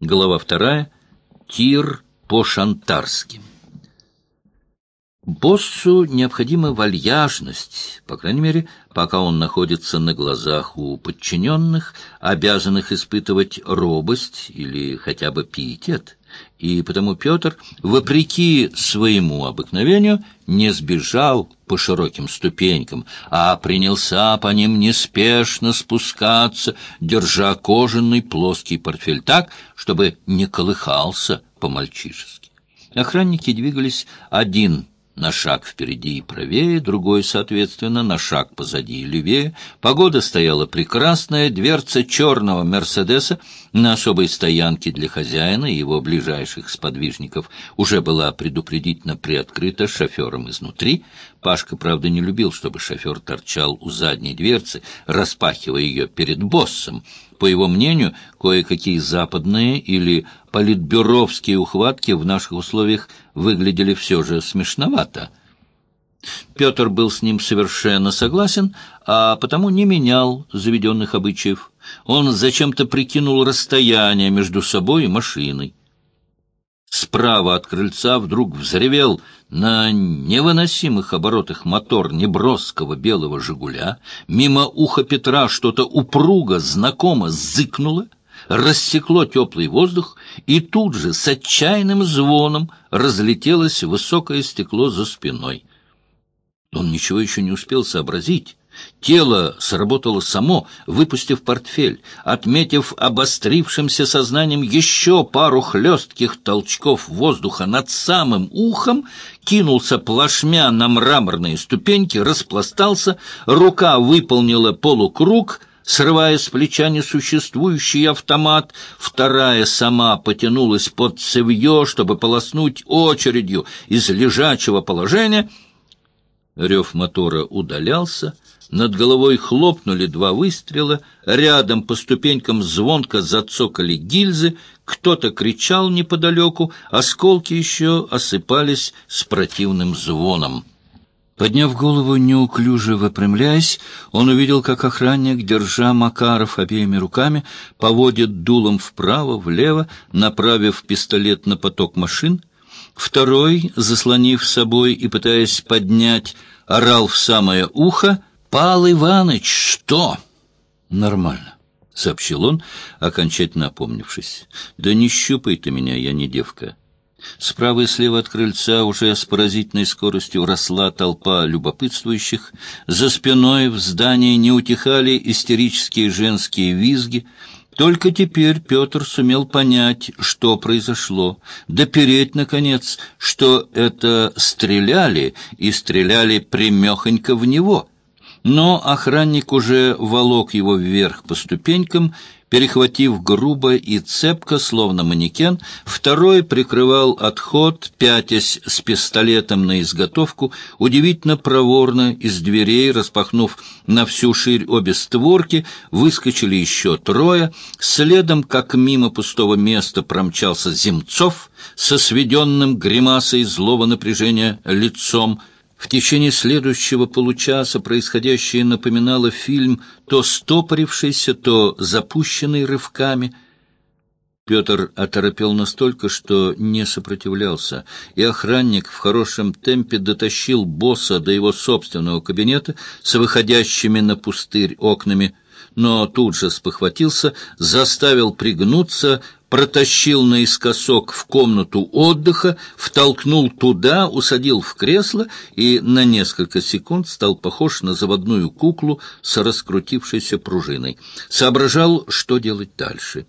Глава вторая. Тир по-шантарски. Боссу необходима вальяжность, по крайней мере, пока он находится на глазах у подчиненных, обязанных испытывать робость или хотя бы пиетет. И потому Петр, вопреки своему обыкновению, не сбежал по широким ступенькам, а принялся по ним неспешно спускаться, держа кожаный плоский портфель так, чтобы не колыхался по-мальчишески. Охранники двигались один на шаг впереди и правее, другой, соответственно, на шаг позади и левее. Погода стояла прекрасная, дверца черного «Мерседеса» на особой стоянке для хозяина и его ближайших сподвижников уже была предупредительно приоткрыта шофером изнутри. Пашка, правда, не любил, чтобы шофер торчал у задней дверцы, распахивая ее перед боссом. По его мнению, кое-какие западные или политбюровские ухватки в наших условиях выглядели все же смешновато. Петр был с ним совершенно согласен, а потому не менял заведенных обычаев. Он зачем-то прикинул расстояние между собой и машиной. Справа от крыльца вдруг взревел на невыносимых оборотах мотор неброского белого «Жигуля». Мимо уха Петра что-то упруго, знакомо зыкнуло, рассекло теплый воздух, и тут же с отчаянным звоном разлетелось высокое стекло за спиной. Он ничего еще не успел сообразить. Тело сработало само, выпустив портфель, отметив обострившимся сознанием еще пару хлестких толчков воздуха над самым ухом, кинулся плашмя на мраморные ступеньки, распластался, рука выполнила полукруг — срывая с плеча несуществующий автомат, вторая сама потянулась под цевье, чтобы полоснуть очередью из лежачего положения. Рев мотора удалялся, над головой хлопнули два выстрела, рядом по ступенькам звонко зацокали гильзы, кто-то кричал неподалеку, осколки еще осыпались с противным звоном. Подняв голову, неуклюже выпрямляясь, он увидел, как охранник, держа Макаров обеими руками, поводит дулом вправо-влево, направив пистолет на поток машин. Второй, заслонив собой и пытаясь поднять, орал в самое ухо «Пал Иваныч, что?» «Нормально», — сообщил он, окончательно опомнившись. «Да не щупай ты меня, я не девка». Справа и слева от крыльца уже с поразительной скоростью росла толпа любопытствующих. За спиной в здании не утихали истерические женские визги. Только теперь Петр сумел понять, что произошло, допереть, наконец, что это стреляли, и стреляли примехонько в него. Но охранник уже волок его вверх по ступенькам перехватив грубо и цепко, словно манекен, второй прикрывал отход, пятясь с пистолетом на изготовку, удивительно проворно из дверей, распахнув на всю ширь обе створки, выскочили еще трое, следом, как мимо пустого места промчался Земцов со сведенным гримасой злого напряжения лицом, в течение следующего получаса происходящее напоминало фильм, то стопорившийся, то запущенный рывками. Петр оторопел настолько, что не сопротивлялся, и охранник в хорошем темпе дотащил босса до его собственного кабинета с выходящими на пустырь окнами — но тут же спохватился, заставил пригнуться, протащил наискосок в комнату отдыха, втолкнул туда, усадил в кресло и на несколько секунд стал похож на заводную куклу с раскрутившейся пружиной. Соображал, что делать дальше.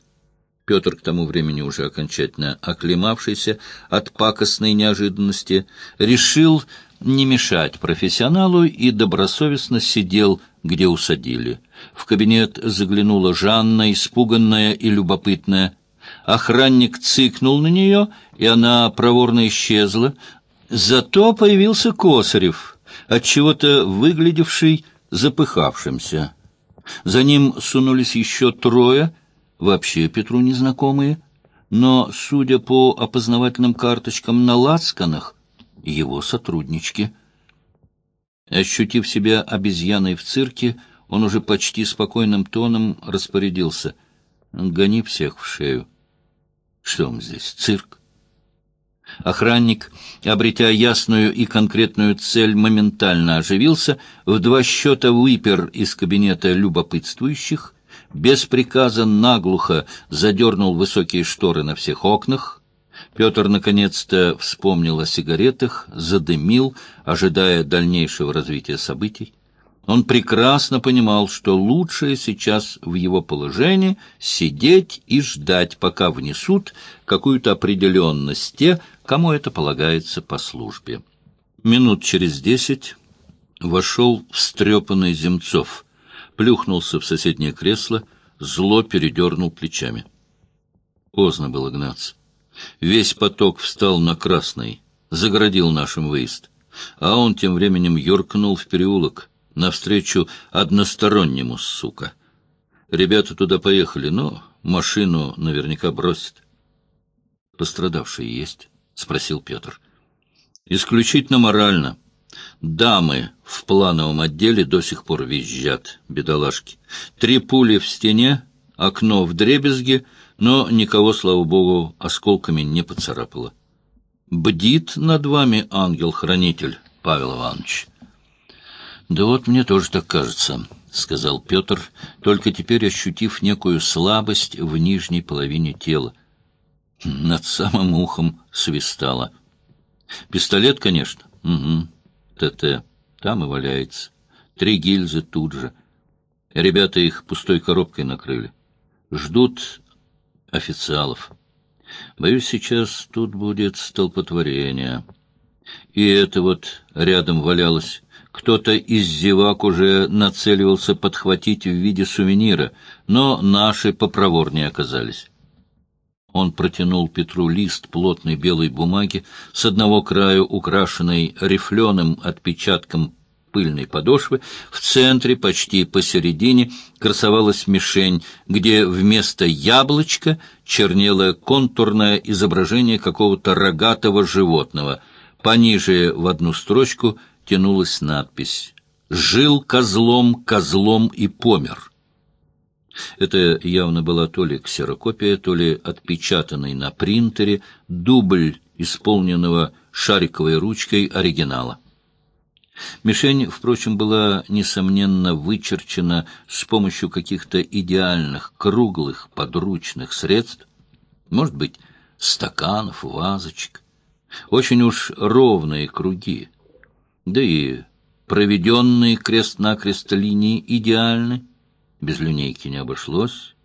Петр, к тому времени уже окончательно оклемавшийся от пакостной неожиданности, решил не мешать профессионалу и добросовестно сидел, где усадили. В кабинет заглянула Жанна, испуганная и любопытная. Охранник цыкнул на нее, и она проворно исчезла. Зато появился Косарев, отчего-то выглядевший запыхавшимся. За ним сунулись еще трое, вообще Петру незнакомые, но, судя по опознавательным карточкам на лацканах, его сотруднички. Ощутив себя обезьяной в цирке, он уже почти спокойным тоном распорядился. «Гони всех в шею». Что он здесь, цирк? Охранник, обретя ясную и конкретную цель, моментально оживился, в два счета выпер из кабинета любопытствующих, без приказа наглухо задернул высокие шторы на всех окнах. Петр наконец-то вспомнил о сигаретах, задымил, ожидая дальнейшего развития событий. Он прекрасно понимал, что лучшее сейчас в его положении — сидеть и ждать, пока внесут какую-то определенность те, кому это полагается по службе. Минут через десять вошел встрепанный Земцов, плюхнулся в соседнее кресло, зло передернул плечами. Поздно было гнаться. Весь поток встал на красный, загородил нашим выезд, а он тем временем юркнул в переулок — навстречу одностороннему, сука. Ребята туда поехали, но машину наверняка бросят. — Пострадавшие есть? — спросил Петр. — Исключительно морально. Дамы в плановом отделе до сих пор визжат, бедолашки. Три пули в стене, окно в дребезге, но никого, слава богу, осколками не поцарапало. Бдит над вами ангел-хранитель, Павел Иванович. «Да вот мне тоже так кажется», — сказал Петр, только теперь ощутив некую слабость в нижней половине тела. Над самым ухом свистало. «Пистолет, конечно?» «Угу. ТТ. Там и валяется. Три гильзы тут же. Ребята их пустой коробкой накрыли. Ждут официалов. Боюсь, сейчас тут будет столпотворение. И это вот рядом валялось кто-то из зевак уже нацеливался подхватить в виде сувенира, но наши попроворнее оказались. Он протянул Петру лист плотной белой бумаги, с одного краю украшенной рифленым отпечатком пыльной подошвы, в центре, почти посередине, красовалась мишень, где вместо яблочка чернело контурное изображение какого-то рогатого животного. Пониже в одну строчку — тянулась надпись «Жил козлом, козлом и помер». Это явно была то ли ксерокопия, то ли отпечатанный на принтере дубль исполненного шариковой ручкой оригинала. Мишень, впрочем, была, несомненно, вычерчена с помощью каких-то идеальных, круглых, подручных средств, может быть, стаканов, вазочек. Очень уж ровные круги, да и проведенные крест-накрест линии идеальны. Без линейки не обошлось.